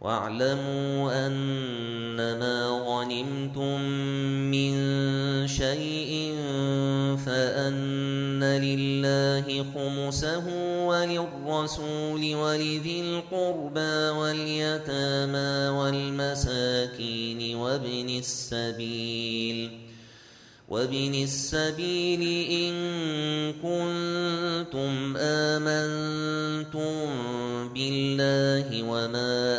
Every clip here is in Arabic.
واعلموا أنما غنمتم من شيء فأن لله خمسه وللرسول ولذي القربى واليتامى والمساكين وابن السبيل وابن السبيل إن كنتم آمنتم بالله وما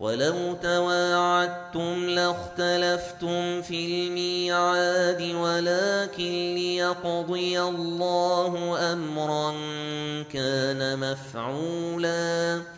ولو تواعدتم لاختلفتم في الميعاد ولكن ليقضي الله أمرا كان مفعولاً.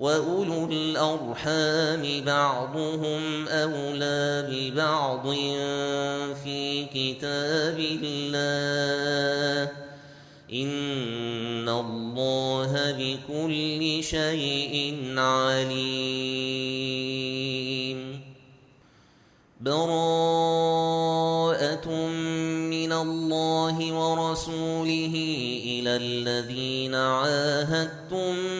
وأولو الأرحام بعضهم أولى ببعض في كتاب الله إن الله بكل شيء عليم براءة من الله ورسوله إلى الذين عاهدتم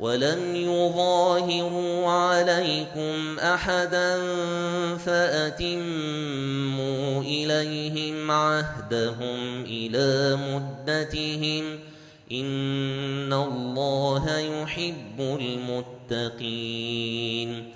ولم يظاهروا عليكم أحدا فأتموا إليهم عهدهم إلى مدتهم إن الله يحب المتقين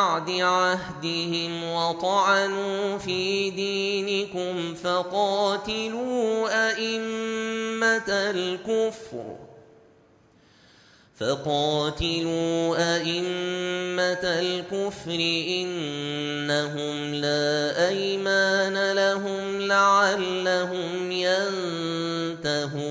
بعد عهدهم وطعنوا في دينكم فقاتلوا أئمة الكفر فقاتلوا أئمة الكفر إنهم لا أيمان لهم لعلهم ينتهون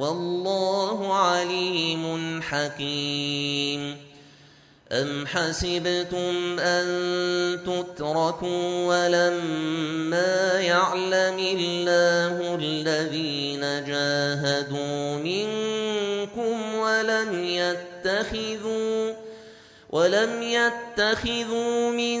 والله عليم حكيم. أم حسبتم أن تتركوا ولما يعلم الله الذين جاهدوا منكم ولم يتخذوا ولم يتخذوا من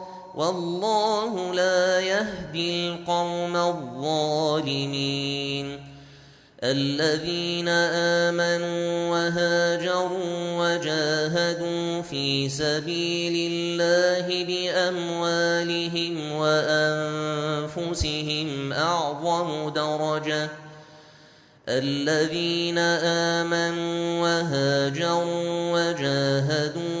والله لا يهدي القوم الظالمين. الذين آمنوا وهاجروا وجاهدوا في سبيل الله بأموالهم وأنفسهم أعظم درجة. الذين آمنوا وهاجروا وجاهدوا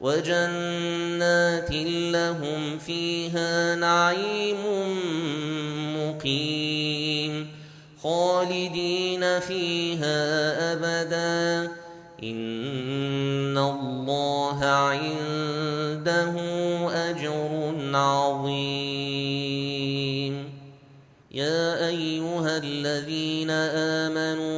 وجنات لهم فيها نعيم مقيم خالدين فيها أبدا. إن الله عنده أجر عظيم. يا أيها الذين آمنوا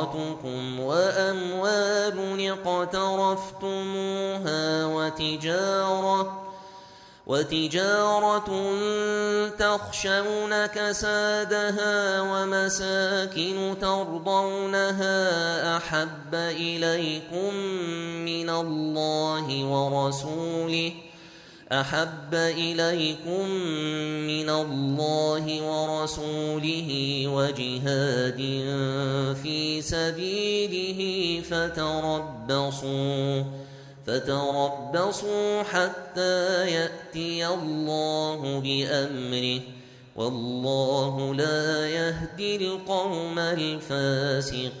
وعشيرتكم واموال اقترفتموها وتجاره وتجارة تخشون كسادها ومساكن ترضونها أحب إليكم من الله ورسوله أحب إليكم من الله ورسوله وجهاد في سبيله فتربصوا فتربصوا حتى يأتي الله بأمره. والله لا يهدي القوم الفاسقين.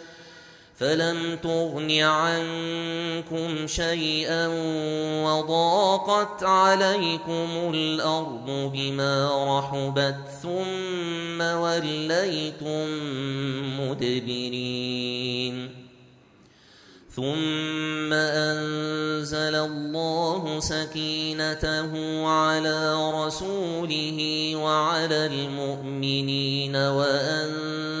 فلم تغن عنكم شيئا وضاقت عليكم الأرض بما رحبت ثم وليتم مدبرين ثم انزل الله سكينته على رسوله وعلى المؤمنين وانزل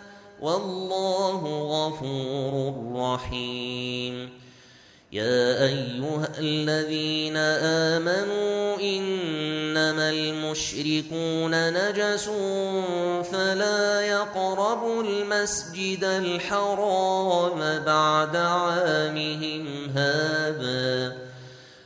والله غفور رحيم. يا أيها الذين آمنوا إنما المشركون نجس فلا يقربوا المسجد الحرام بعد عامهم هذا.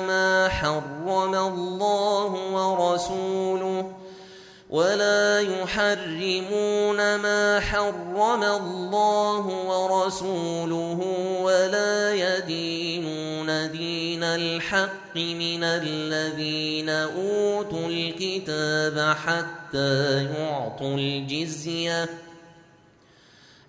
ما حرم الله ورسوله ولا يحرمون ما حرم الله ورسوله ولا يدينون دين الحق من الذين أوتوا الكتاب حتى يعطوا الجزية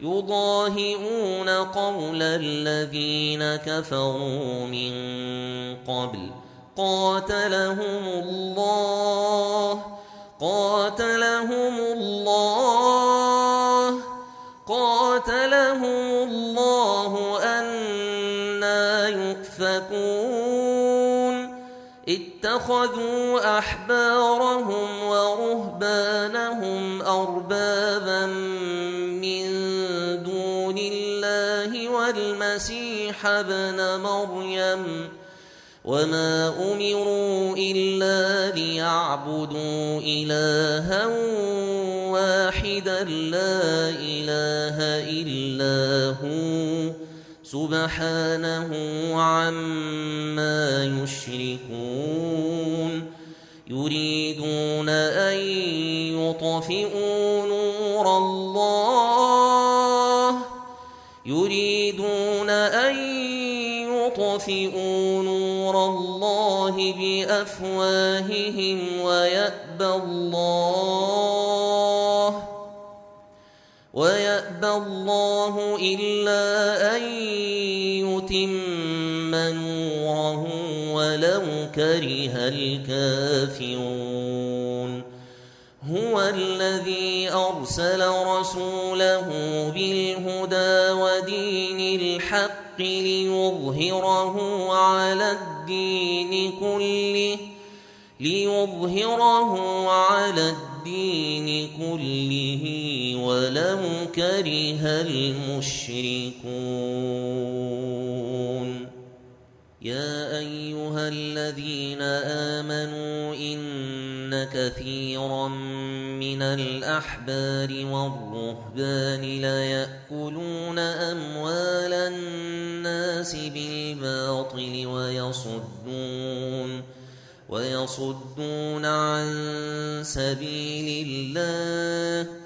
يضاهئون قول الذين كفروا من قبل. قاتلهم الله قاتلهم الله قاتلهم الله أنا يؤفكون. اتخذوا أحبارهم ورهبانهم أربابا ابن مريم وما امروا الا ليعبدوا الها واحدا لا اله الا هو سبحانه عما يشركون يريدون ان يطفئوا نور الله يريدون ان يطفئوا نور الله بافواههم ويأبى الله ويأبى الله إلا أن يتم نوره ولو كره الكافرون هو الذي أرسل رسوله بالهدى ودين الحق ليظهره على الدين كله ليظهره على الدين كله ولو كره المشركون. يا أيها الذين آمنوا إن كثيرا من الأحبار والرهبان ليأكلون أموال الناس بالباطل ويصدون ويصدون عن سبيل الله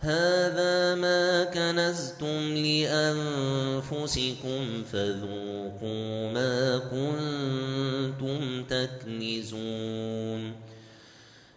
هذا ما كنزتم لأنفسكم فذوقوا ما كنتم تكنزون.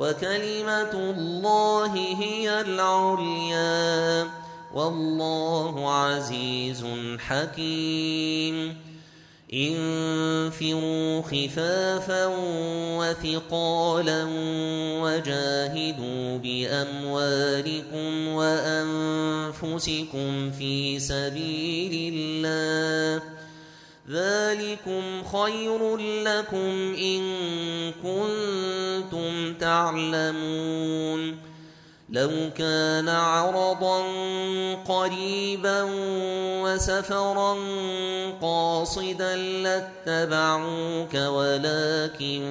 وكلمة الله هي العليا. والله عزيز حكيم. انفروا خفافا وثقالا وجاهدوا بأموالكم وأنفسكم في سبيل الله. ذلكم خير لكم إن كنتم تعلمون. لو كان عرضا قريبا وسفرا قاصدا لاتبعوك ولكن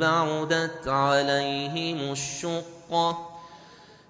بعدت عليهم الشقه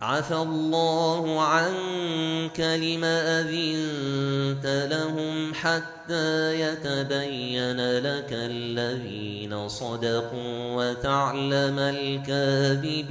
عفى الله عنك لم أذنت لهم حتى يتبين لك الذين صدقوا وتعلم الكاذبين.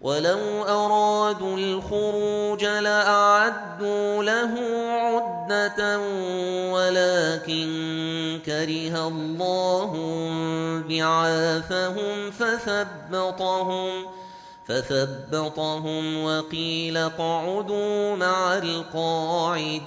ولو أرادوا الخروج لأعدوا له عدة ولكن كره الله بعاثهم فثبطهم فثبطهم وقيل اقعدوا مع القاعدين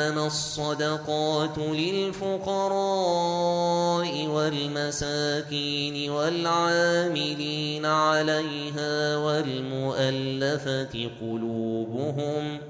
إنما الصدقات للفقراء والمساكين والعاملين عليها والمؤلفة قلوبهم ۖ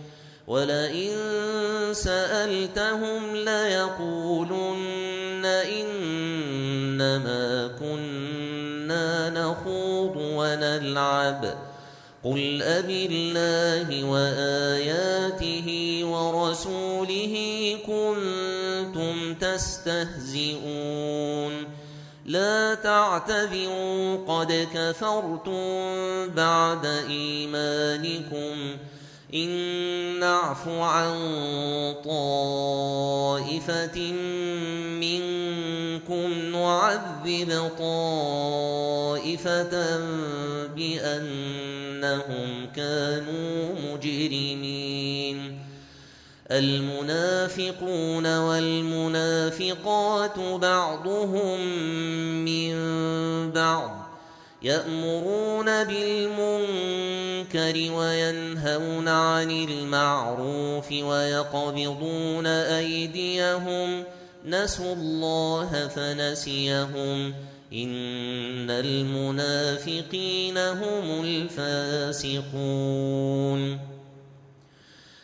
ولئن سألتهم ليقولن إنما كنا نخوض ونلعب. قل أب الله وآياته ورسوله كنتم تستهزئون. لا تعتذروا قد كفرتم بعد إيمانكم. إن نعف عن طائفة منكم نعذب طائفة بأنهم كانوا مجرمين. المنافقون والمنافقات بعضهم من بعض يأمرون بالمنكر وينهون عن المعروف ويقبضون أيديهم نسوا الله فنسيهم إن المنافقين هم الفاسقون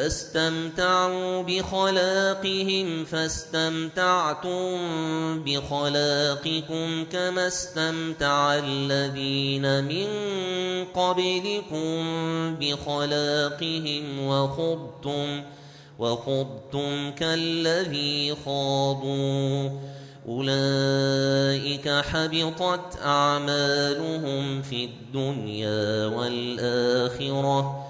فاستمتعوا بخلاقهم فاستمتعتم بخلاقكم كما استمتع الذين من قبلكم بخلاقهم وخضتم وخضتم كالذي خاضوا. أولئك حبطت أعمالهم في الدنيا والآخرة.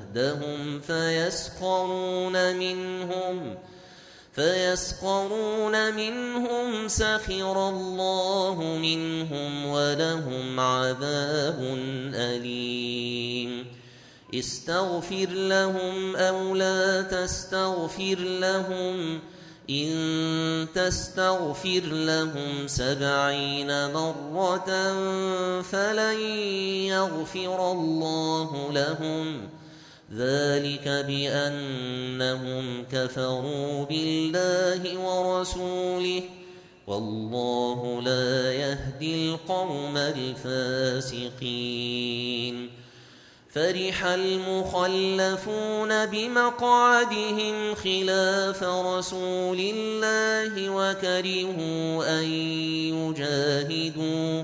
جهدهم فيسخرون منهم فيسخرون منهم سخر الله منهم ولهم عذاب أليم استغفر لهم أو لا تستغفر لهم إن تستغفر لهم سبعين مرة فلن يغفر الله لهم ذلك بأنهم كفروا بالله ورسوله والله لا يهدي القوم الفاسقين. فرح المخلفون بمقعدهم خلاف رسول الله وكرهوا أن يجاهدوا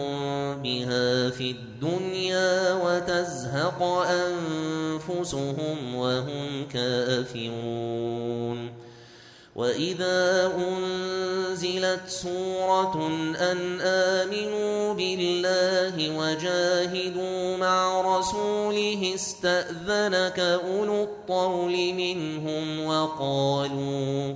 في الدنيا وتزهق أنفسهم وهم كافرون. وإذا أنزلت سورة أن آمنوا بالله وجاهدوا مع رسوله استأذنك أولو الطول منهم وقالوا